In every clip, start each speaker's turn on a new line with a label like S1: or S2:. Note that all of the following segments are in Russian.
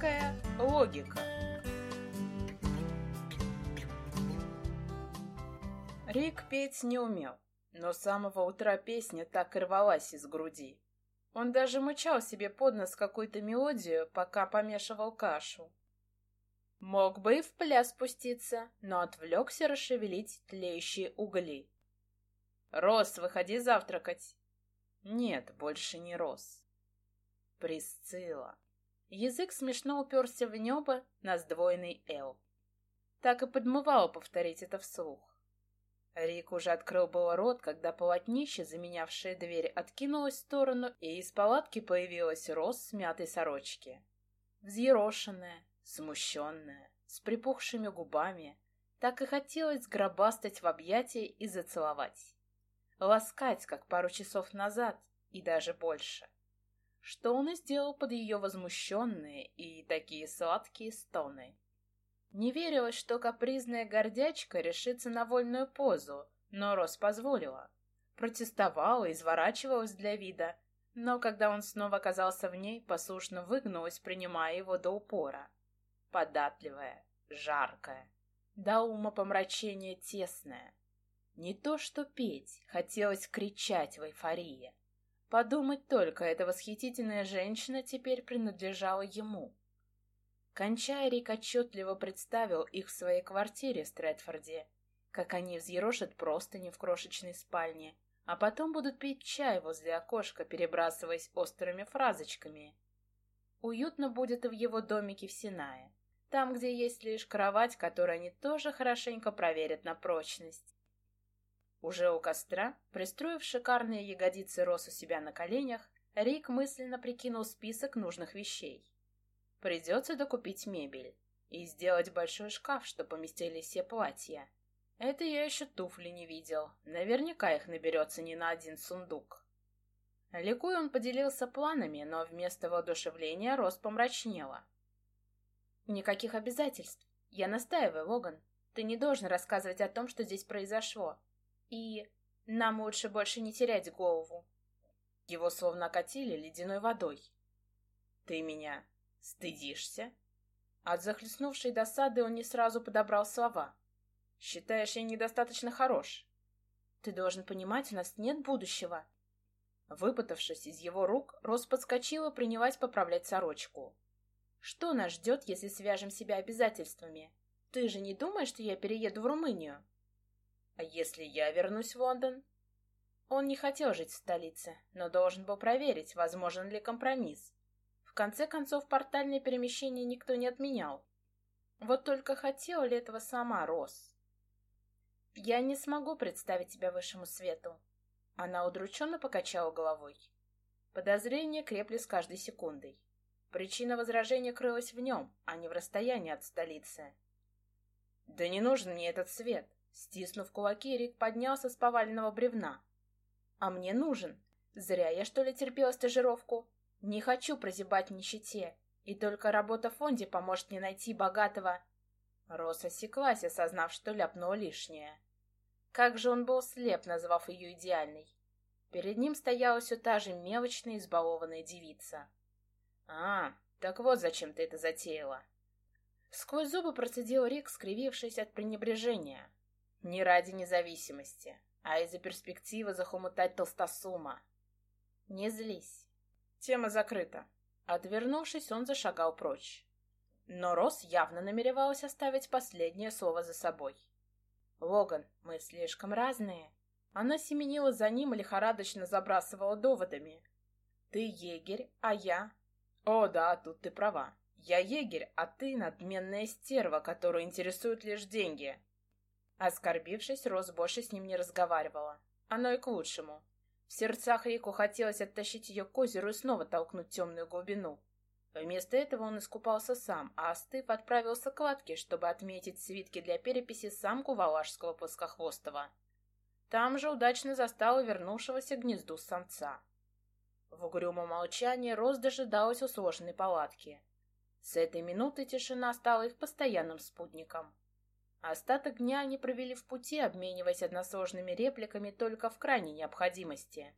S1: Русская логика. Рик петь не умел, но с самого утра песня так и рвалась из груди. Он даже мычал себе под нос какую-то мелодию, пока помешивал кашу. Мог бы и в пляс спуститься, но отвлекся расшевелить тлеющие угли. «Рос, выходи завтракать!» «Нет, больше не Рос. Присцилла. Язык смешно уперся в небо на сдвоенный «Л». Так и подмывало повторить это вслух. Рик уже открыл было рот, когда полотнище, заменявшее дверь, откинулось в сторону, и из палатки появилась Рос с мятой сорочки. Взъерошенная, смущенная, с припухшими губами, так и хотелось сгробастать в объятия и зацеловать. Ласкать, как пару часов назад, и даже больше что он и сделал под ее возмущенные и такие сладкие стоны. Не верилось, что капризная гордячка решится на вольную позу, но Рос позволила. Протестовала, изворачивалась для вида, но когда он снова оказался в ней, послушно выгнулась, принимая его до упора. Податливая, жаркая, до ума помрачения тесная. Не то что петь, хотелось кричать в эйфории. Подумать только, эта восхитительная женщина теперь принадлежала ему. Кончая, Рик отчетливо представил их в своей квартире в Стрэдфорде, как они взъерошат простыни в крошечной спальне, а потом будут пить чай возле окошка, перебрасываясь острыми фразочками. Уютно будет и в его домике в Синае, там, где есть лишь кровать, которую они тоже хорошенько проверят на прочность. Уже у костра, пристроив шикарные ягодицы Рос у себя на коленях, Рик мысленно прикинул список нужных вещей. Придется докупить мебель и сделать большой шкаф, чтобы поместились все платья. Это я еще туфли не видел. Наверняка их наберется не на один сундук. Ликуя он поделился планами, но вместо воодушевления Рос помрачнела. «Никаких обязательств. Я настаиваю, Логан. Ты не должен рассказывать о том, что здесь произошло. И нам лучше больше не терять голову. Его словно окатили ледяной водой. Ты меня стыдишься? От захлестнувшей досады он не сразу подобрал слова. Считаешь, я недостаточно хорош? Ты должен понимать, у нас нет будущего. Выпутавшись из его рук, Рос подскочила, принялась поправлять сорочку. Что нас ждет, если свяжем себя обязательствами? Ты же не думаешь, что я перееду в Румынию? А если я вернусь в Лондон? Он не хотел жить в столице, но должен был проверить, возможен ли компромисс. В конце концов, портальное перемещение никто не отменял. Вот только хотела ли этого сама Рос? «Я не смогу представить тебя высшему свету». Она удрученно покачала головой. Подозрения крепли с каждой секундой. Причина возражения крылась в нем, а не в расстоянии от столицы. «Да не нужен мне этот свет. Стиснув кулаки, Рик поднялся с поваленного бревна. «А мне нужен. Зря я, что ли, терпела стажировку. Не хочу прозябать в нищете, и только работа в фонде поможет мне найти богатого...» Рос осеклась, осознав, что ляпнула лишнее. Как же он был слеп, назвав ее идеальной. Перед ним стояла все та же мелочная, избалованная девица. «А, так вот зачем ты это затеяла!» Сквозь зубы процедил Рик, скривившись от пренебрежения. Не ради независимости, а из-за перспективы захомутать толстосума. Не злись. Тема закрыта. Отвернувшись, он зашагал прочь. Но Рос явно намеревалась оставить последнее слово за собой. «Логан, мы слишком разные». Она семенила за ним и лихорадочно забрасывала доводами. «Ты егерь, а я...» «О, да, тут ты права. Я егерь, а ты надменная стерва, которую интересуют лишь деньги. Оскорбившись, Роз больше с ним не разговаривала. Оно и к лучшему. В сердцах Рику хотелось оттащить ее к озеру и снова толкнуть темную глубину. Вместо этого он искупался сам, а остыв отправился к латке, чтобы отметить свитки для переписи самку Валашского плоскохвостого. Там же удачно застал вернувшегося к гнезду самца. В угрюмом молчании Роз дожидалась у сложенной палатки. С этой минуты тишина стала их постоянным спутником. Остаток дня они провели в пути, обмениваясь односложными репликами только в крайней необходимости.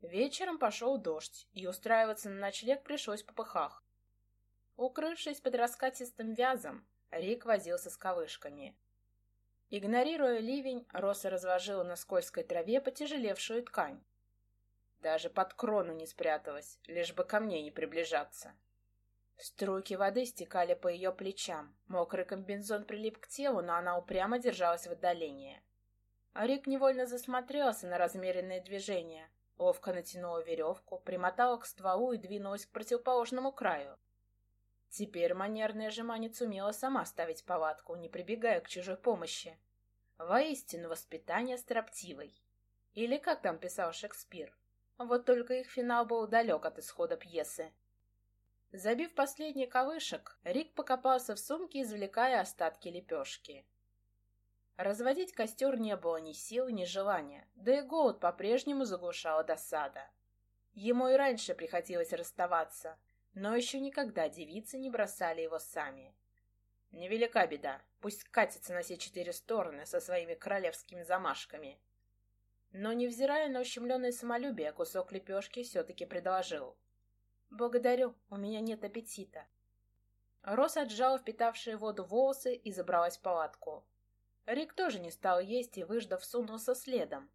S1: Вечером пошел дождь, и устраиваться на ночлег пришлось по пыхах. Укрывшись под раскатистым вязом, Рик возился с ковышками. Игнорируя ливень, Роса разложила на скользкой траве потяжелевшую ткань. Даже под крону не спряталась, лишь бы ко мне не приближаться. Струйки воды стекали по ее плечам, мокрый комбинзон прилип к телу, но она упрямо держалась в отдалении. Рик невольно засмотрелся на размеренные движения, ловко натянула веревку, примотала к стволу и двинулась к противоположному краю. Теперь манерная жеманец умела сама ставить палатку, не прибегая к чужой помощи. Воистину воспитание строптивой. Или как там писал Шекспир. Вот только их финал был далек от исхода пьесы. Забив последний ковышек, Рик покопался в сумке, извлекая остатки лепешки. Разводить костер не было ни сил, ни желания, да и голод по-прежнему заглушала досада. Ему и раньше приходилось расставаться, но еще никогда девицы не бросали его сами. Невелика беда, пусть катится на все четыре стороны со своими королевскими замашками. Но, невзирая на ущемленное самолюбие, кусок лепешки все-таки предложил. «Благодарю, у меня нет аппетита». Рос отжала впитавшие воду волосы и забралась в палатку. Рик тоже не стал есть и, выждав, сунулся следом.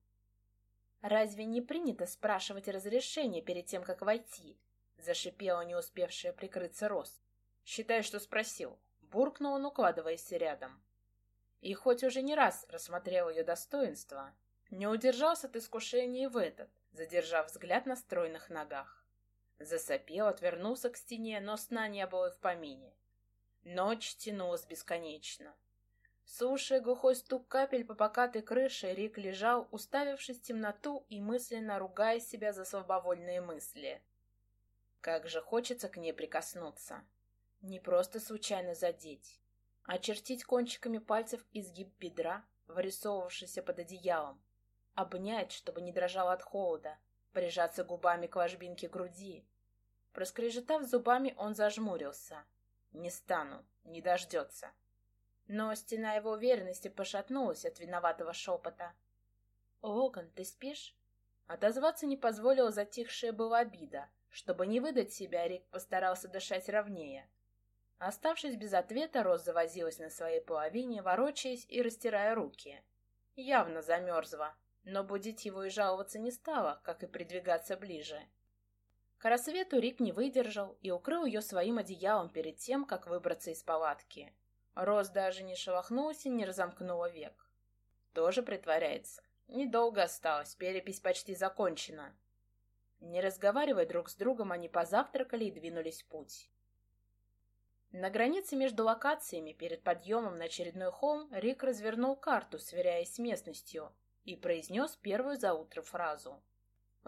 S1: «Разве не принято спрашивать разрешение перед тем, как войти?» — зашипела не успевшая прикрыться Рос. «Считай, что спросил», — буркнул он, укладываясь рядом. И хоть уже не раз рассмотрел ее достоинства, не удержался от искушения и в этот, задержав взгляд на стройных ногах. Засопел, отвернулся к стене, но сна не было и в помине. Ночь тянулась бесконечно. Слушая глухой стук капель по покатой крыше, Рик лежал, уставившись в темноту и мысленно ругая себя за слабовольные мысли. Как же хочется к ней прикоснуться. Не просто случайно задеть, а чертить кончиками пальцев изгиб бедра, вырисовывавшийся под одеялом, обнять, чтобы не дрожал от холода, прижаться губами к ложбинке груди. Проскрежетав зубами, он зажмурился. «Не стану, не дождется». Но стена его уверенности пошатнулась от виноватого шепота. «Логан, ты спишь?» Отозваться не позволила затихшая была обида. Чтобы не выдать себя, Рик постарался дышать ровнее. Оставшись без ответа, Роз завозилась на своей половине, ворочаясь и растирая руки. Явно замерзла, но будить его и жаловаться не стала, как и придвигаться ближе. К рассвету Рик не выдержал и укрыл ее своим одеялом перед тем, как выбраться из палатки. Роз даже не шелохнулся и не разомкнула век. Тоже притворяется. Недолго осталось, перепись почти закончена. Не разговаривая друг с другом, они позавтракали и двинулись в путь. На границе между локациями перед подъемом на очередной холм Рик развернул карту, сверяясь с местностью, и произнес первую за утро фразу.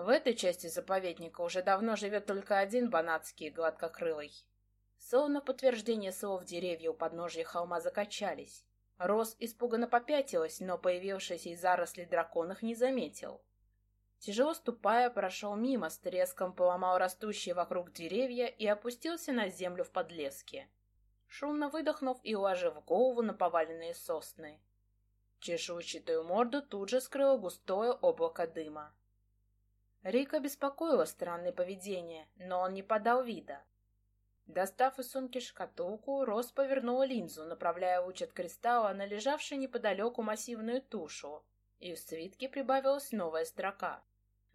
S1: В этой части заповедника уже давно живет только один банатский гладкокрылый. Словно подтверждение слов деревья у подножья холма закачались. Рос испуганно попятилась, но появившийся из зарослей дракон их не заметил. Тяжело ступая, прошел мимо, с треском поломал растущие вокруг деревья и опустился на землю в подлеске. Шумно выдохнув и уложив голову на поваленные сосны. Чешуйчатую морду тут же скрыло густое облако дыма. Рика беспокоило странное поведение, но он не подал вида. Достав из сумки шкатулку, Рос повернула линзу, направляя луч от кристалла на лежавшую неподалеку массивную тушу, и в свитке прибавилась новая строка.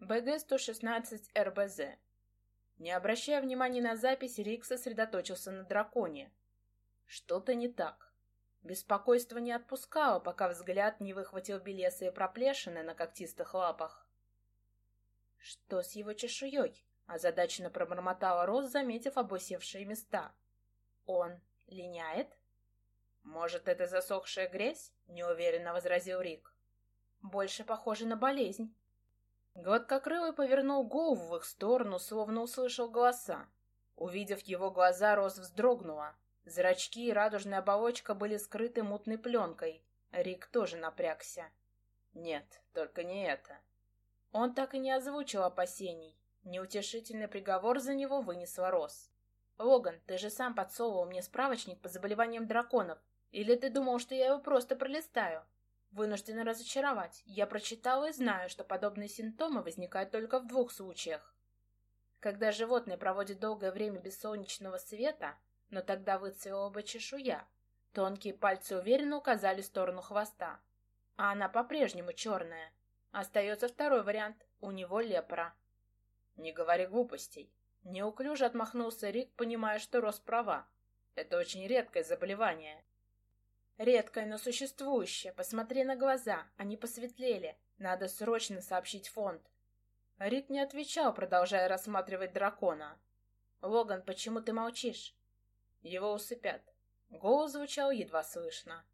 S1: БГ-116РБЗ. Не обращая внимания на запись, Рик сосредоточился на драконе. Что-то не так. Беспокойство не отпускало, пока взгляд не выхватил белесые проплешины на когтистых лапах. Что с его чешуей? Озадаченно пробормотала Роз, заметив обусевшие места. Он линяет? Может, это засохшая грязь? Неуверенно возразил Рик. Больше похоже на болезнь. Гладкокрылый повернул голову в их сторону, словно услышал голоса. Увидев его глаза, Роз вздрогнула. Зрачки и радужная оболочка были скрыты мутной пленкой. Рик тоже напрягся. Нет, только не это. Он так и не озвучил опасений. Неутешительный приговор за него вынесла Рос. «Логан, ты же сам подсовывал мне справочник по заболеваниям драконов. Или ты думал, что я его просто пролистаю?» Вынуждена разочаровать. Я прочитала и знаю, что подобные симптомы возникают только в двух случаях. Когда животное проводит долгое время без солнечного света, но тогда выцвела бы чешуя. Тонкие пальцы уверенно указали в сторону хвоста. А она по-прежнему черная. Остается второй вариант. У него лепра. Не говори глупостей. Неуклюже отмахнулся Рик, понимая, что Рос права. Это очень редкое заболевание. Редкое, но существующее. Посмотри на глаза. Они посветлели. Надо срочно сообщить фонд. Рик не отвечал, продолжая рассматривать дракона. «Логан, почему ты молчишь?» Его усыпят. Голос звучал едва слышно.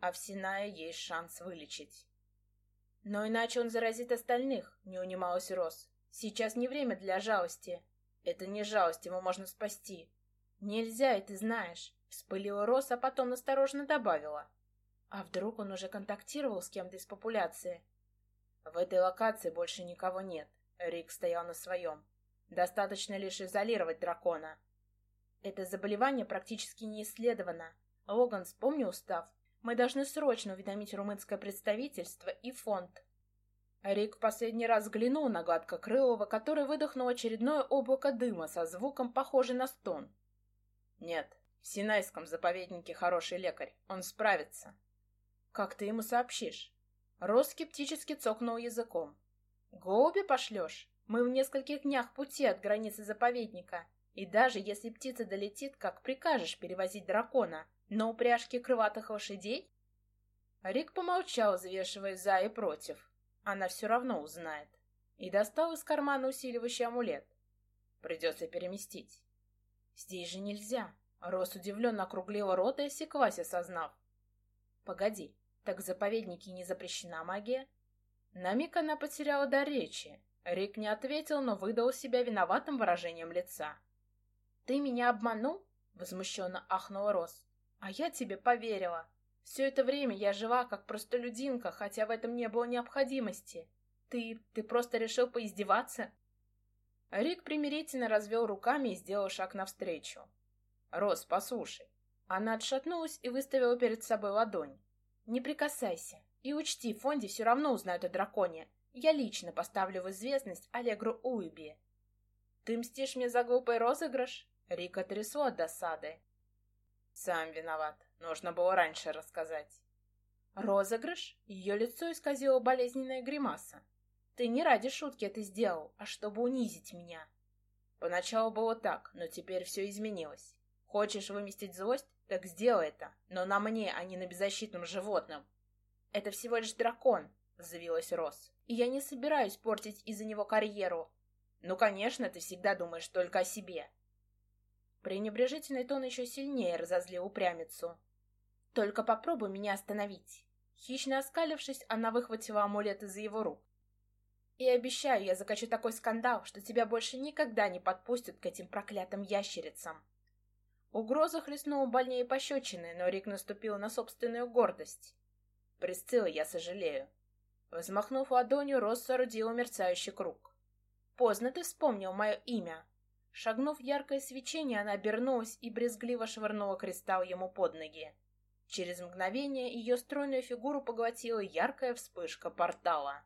S1: А в Синае есть шанс вылечить. Но иначе он заразит остальных, не унималась Рос. Сейчас не время для жалости. Это не жалость, его можно спасти. Нельзя, и ты знаешь. Вспылила Рос, а потом осторожно добавила. А вдруг он уже контактировал с кем-то из популяции? В этой локации больше никого нет. Рик стоял на своем. Достаточно лишь изолировать дракона. Это заболевание практически не исследовано. Логан, вспомни устав. Мы должны срочно уведомить румынское представительство и фонд. Рик последний раз взглянул на гладкокрылого, который выдохнул очередное облако дыма со звуком, похожий на стон. «Нет, в Синайском заповеднике хороший лекарь. Он справится». «Как ты ему сообщишь?» Рос скептически цокнул языком. «Голуби пошлешь? Мы в нескольких днях пути от границы заповедника. И даже если птица долетит, как прикажешь перевозить дракона? На упряжке крылатых лошадей? Рик помолчал, взвешивая за и против. Она все равно узнает. И достал из кармана усиливающий амулет. Придется переместить. Здесь же нельзя. Рос удивленно округлила рот и осеклась, осознав. Погоди, так в заповеднике не запрещена магия? На миг она потеряла дар речи. Рик не ответил, но выдал себя виноватым выражением лица. «Ты меня обманул?» — возмущенно ахнула Рос. «А я тебе поверила. Все это время я жила как простолюдинка, хотя в этом не было необходимости. Ты... ты просто решил поиздеваться?» Рик примирительно развел руками и сделал шаг навстречу. «Рос, послушай». Она отшатнулась и выставила перед собой ладонь. «Не прикасайся. И учти, в фонде все равно узнают о драконе. Я лично поставлю в известность Аллегру Уиби. Ты мстишь мне за глупый розыгрыш? Рика трясло от досады. Сам виноват. Нужно было раньше рассказать. Розыгрыш? Ее лицо исказило болезненная гримаса. Ты не ради шутки это сделал, а чтобы унизить меня. Поначалу было так, но теперь все изменилось. Хочешь выместить злость? Так сделай это, но на мне, а не на беззащитном животном. Это всего лишь дракон, завилась Рос. И я не собираюсь портить из-за него карьеру. Ну, конечно, ты всегда думаешь только о себе. Пренебрежительный тон еще сильнее разозлил упрямицу. «Только попробуй меня остановить!» Хищно оскалившись, она выхватила амулет из его рук. «И обещаю, я закачу такой скандал, что тебя больше никогда не подпустят к этим проклятым ящерицам!» Угроза хлестнула больнее пощечины, но Рик наступил на собственную гордость. «Присцилла, я сожалею». Взмахнув ладонью, Росс соорудила мерцающий круг. «Поздно ты вспомнил мое имя!» Шагнув яркое свечение, она обернулась и брезгливо швырнула кристалл ему под ноги. Через мгновение ее стройную фигуру поглотила яркая вспышка портала.